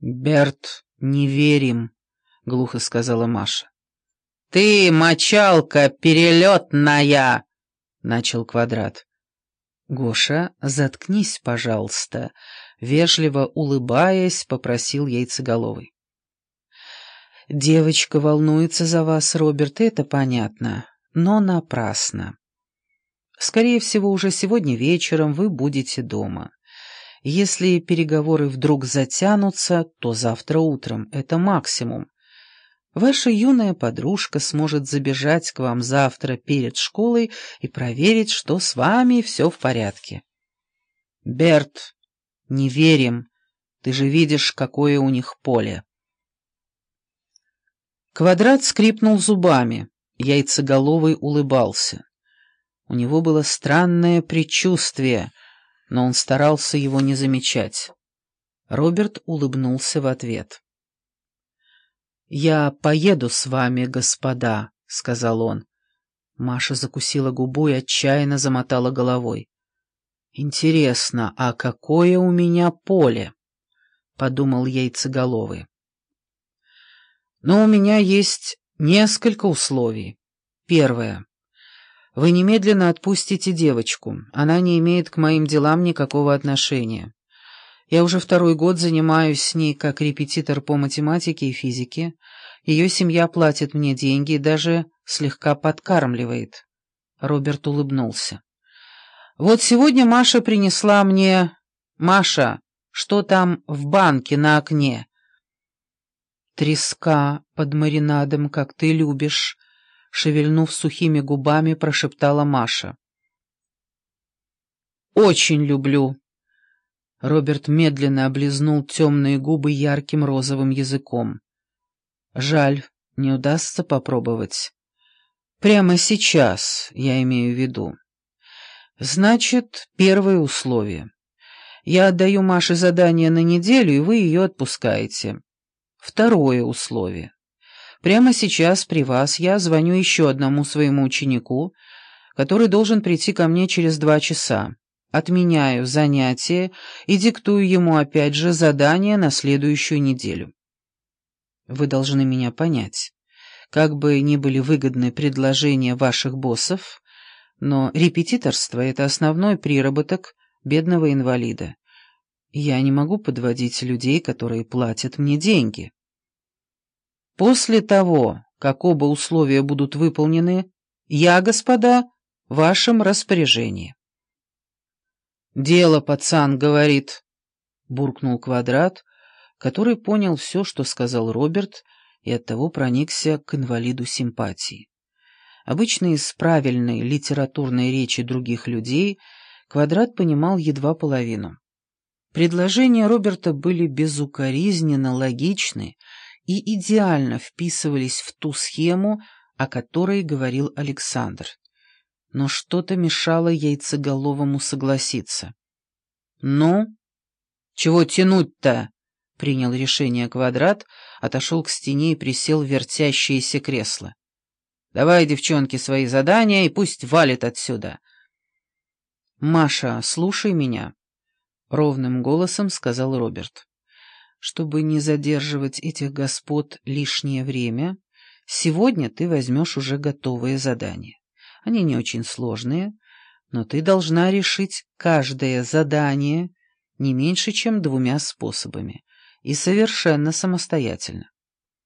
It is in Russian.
«Берт, не верим», — глухо сказала Маша. «Ты, мочалка перелетная!» — начал Квадрат. «Гоша, заткнись, пожалуйста», — вежливо улыбаясь, попросил яйцеголовый. «Девочка волнуется за вас, Роберт, это понятно, но напрасно. Скорее всего, уже сегодня вечером вы будете дома. Если переговоры вдруг затянутся, то завтра утром — это максимум. Ваша юная подружка сможет забежать к вам завтра перед школой и проверить, что с вами все в порядке. Берт, не верим. Ты же видишь, какое у них поле. Квадрат скрипнул зубами. Яйцеголовый улыбался. У него было странное предчувствие, но он старался его не замечать. Роберт улыбнулся в ответ. «Я поеду с вами, господа», — сказал он. Маша закусила губу и отчаянно замотала головой. «Интересно, а какое у меня поле?» — подумал яйцеголовый. «Но у меня есть несколько условий. Первое. Вы немедленно отпустите девочку. Она не имеет к моим делам никакого отношения. Я уже второй год занимаюсь с ней как репетитор по математике и физике. Ее семья платит мне деньги и даже слегка подкармливает. Роберт улыбнулся. Вот сегодня Маша принесла мне... Маша, что там в банке на окне? Треска под маринадом, как ты любишь, шевельнув сухими губами, прошептала Маша. «Очень люблю», Роберт медленно облизнул темные губы ярким розовым языком. «Жаль, не удастся попробовать. Прямо сейчас, я имею в виду. Значит, первое условие. Я отдаю Маше задание на неделю, и вы ее отпускаете. Второе условие. Прямо сейчас при вас я звоню еще одному своему ученику, который должен прийти ко мне через два часа. Отменяю занятие и диктую ему опять же задание на следующую неделю. Вы должны меня понять. Как бы ни были выгодны предложения ваших боссов, но репетиторство — это основной приработок бедного инвалида. Я не могу подводить людей, которые платят мне деньги. После того, как оба условия будут выполнены, я, господа, в вашем распоряжении. «Дело, пацан, говорит», — буркнул Квадрат, который понял все, что сказал Роберт, и оттого проникся к инвалиду симпатии. Обычно из правильной литературной речи других людей Квадрат понимал едва половину. Предложения Роберта были безукоризненно логичны и идеально вписывались в ту схему, о которой говорил Александр но что-то мешало яйцеголовому согласиться. «Ну? Чего тянуть-то?» — принял решение Квадрат, отошел к стене и присел в вертящееся кресло. «Давай, девчонки, свои задания и пусть валит отсюда». «Маша, слушай меня», — ровным голосом сказал Роберт. «Чтобы не задерживать этих господ лишнее время, сегодня ты возьмешь уже готовое задание. Они не очень сложные, но ты должна решить каждое задание не меньше, чем двумя способами, и совершенно самостоятельно.